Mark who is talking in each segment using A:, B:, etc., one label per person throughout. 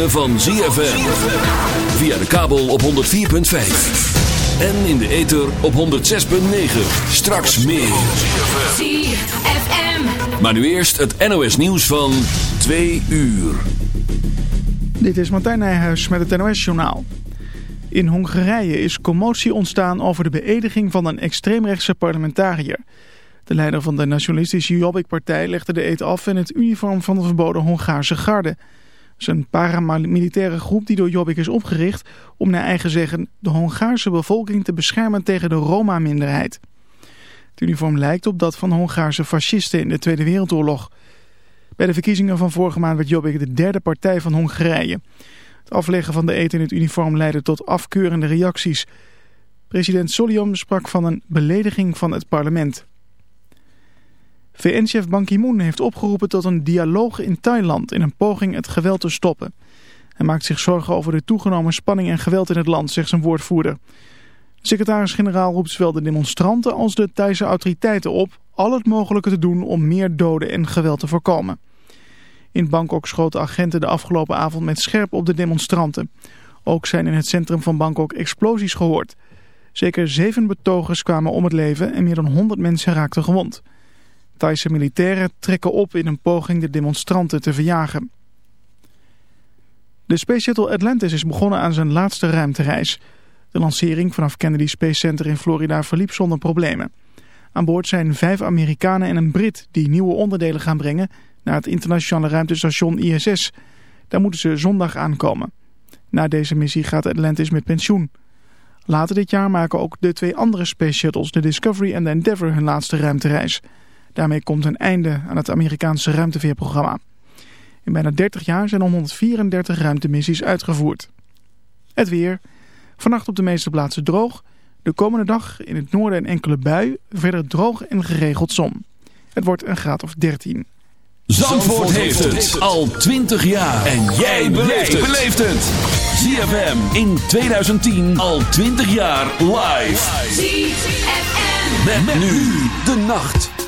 A: ritme van ZFM. Via de kabel op 104.5. En in de ether op 106.9. Straks meer.
B: ZFM.
A: Maar nu eerst het NOS nieuws van 2 uur.
C: Dit is Martijn Nijhuis met het NOS journaal. In Hongarije is commotie ontstaan over de beëdiging van een extreemrechtse parlementariër. De leider van de nationalistische Jobbik-partij legde de eet af in het uniform van de verboden Hongaarse garde is een paramilitaire groep die door Jobbik is opgericht om naar eigen zeggen de Hongaarse bevolking te beschermen tegen de Roma-minderheid. Het uniform lijkt op dat van Hongaarse fascisten in de Tweede Wereldoorlog. Bij de verkiezingen van vorige maand werd Jobbik de derde partij van Hongarije. Het afleggen van de eten in het uniform leidde tot afkeurende reacties. President Soliom sprak van een belediging van het parlement. VN-chef Ban Ki-moon heeft opgeroepen tot een dialoog in Thailand in een poging het geweld te stoppen. Hij maakt zich zorgen over de toegenomen spanning en geweld in het land, zegt zijn woordvoerder. De secretaris-generaal roept zowel de demonstranten als de Thaise autoriteiten op al het mogelijke te doen om meer doden en geweld te voorkomen. In Bangkok schoten agenten de afgelopen avond met scherp op de demonstranten. Ook zijn in het centrum van Bangkok explosies gehoord. Zeker zeven betogers kwamen om het leven en meer dan 100 mensen raakten gewond. Thaise militairen trekken op in een poging de demonstranten te verjagen. De Space Shuttle Atlantis is begonnen aan zijn laatste ruimtereis. De lancering vanaf Kennedy Space Center in Florida verliep zonder problemen. Aan boord zijn vijf Amerikanen en een Brit die nieuwe onderdelen gaan brengen naar het internationale ruimtestation ISS. Daar moeten ze zondag aankomen. Na deze missie gaat Atlantis met pensioen. Later dit jaar maken ook de twee andere Space Shuttles, de Discovery en de Endeavour, hun laatste ruimtereis. Daarmee komt een einde aan het Amerikaanse ruimteveerprogramma. In bijna 30 jaar zijn er 134 ruimtemissies uitgevoerd. Het weer. Vannacht op de meeste plaatsen droog. De komende dag in het noorden een enkele bui. Verder droog en geregeld zon. Het wordt een graad of 13.
A: Zandvoort, heeft het al 20 jaar. En jij beleeft het. ZFM in 2010 al 20 jaar live. ZFM. met nu de nacht.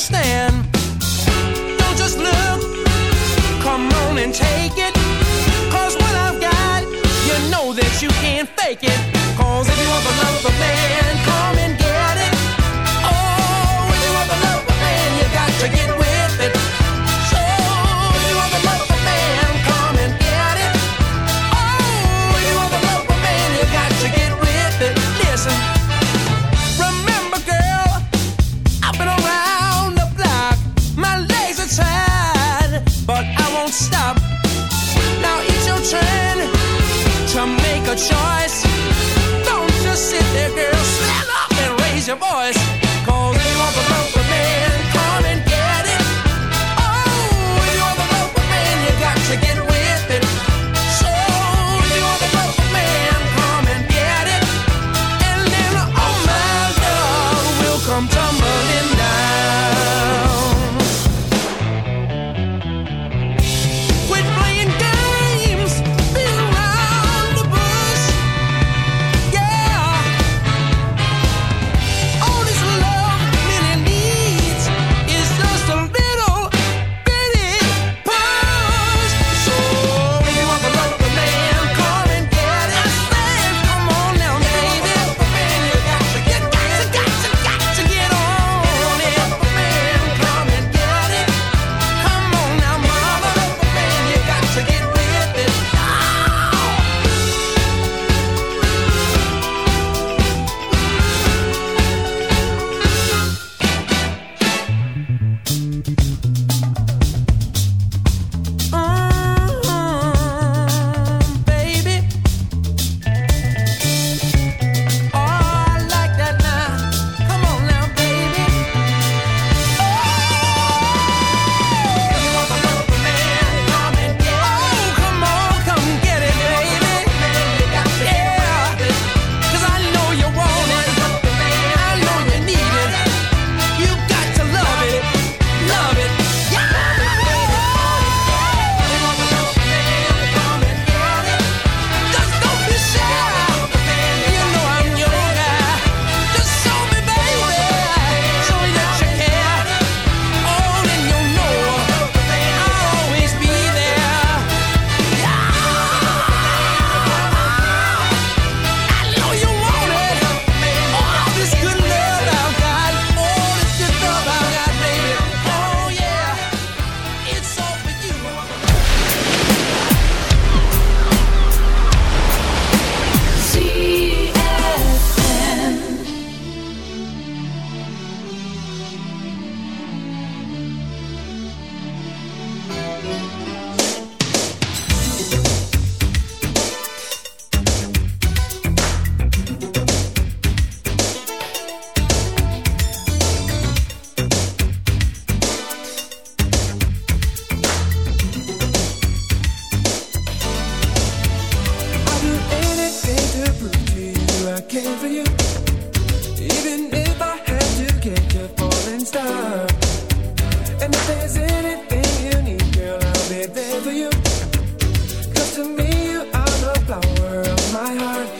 D: understand. Don't just look, come on and take it. Cause what I've got, you know that you can't fake it. and star. And if there's anything you need, girl, I'll be there for you. Cause to me, you are the flower of my heart.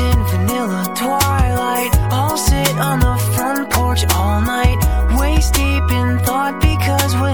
E: in vanilla twilight. I'll sit on the front porch all night, waist deep in thought because we.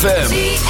A: ZFM.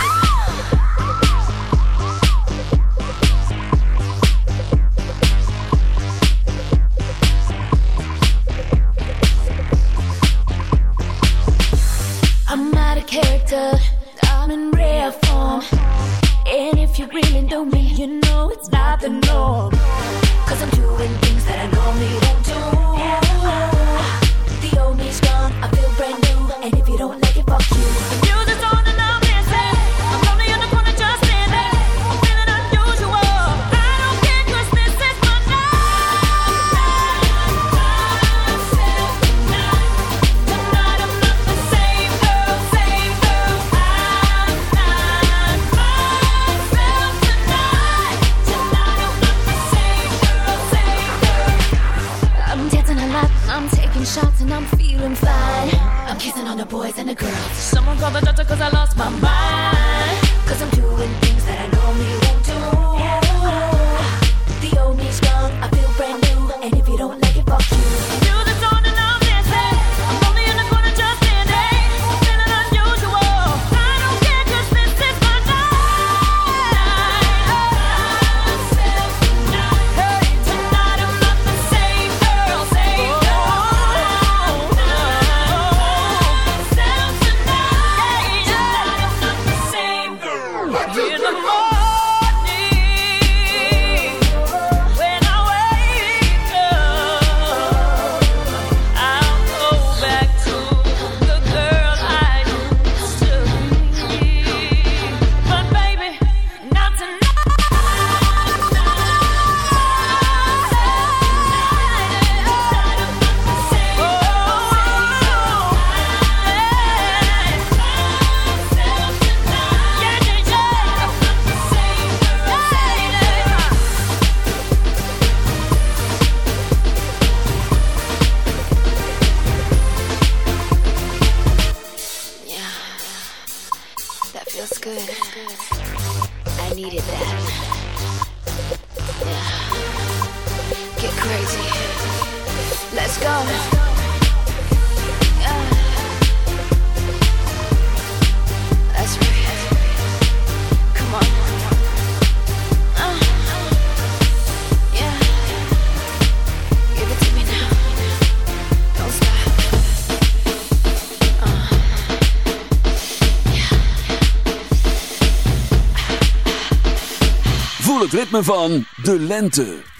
A: van de lente.